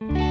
Bye.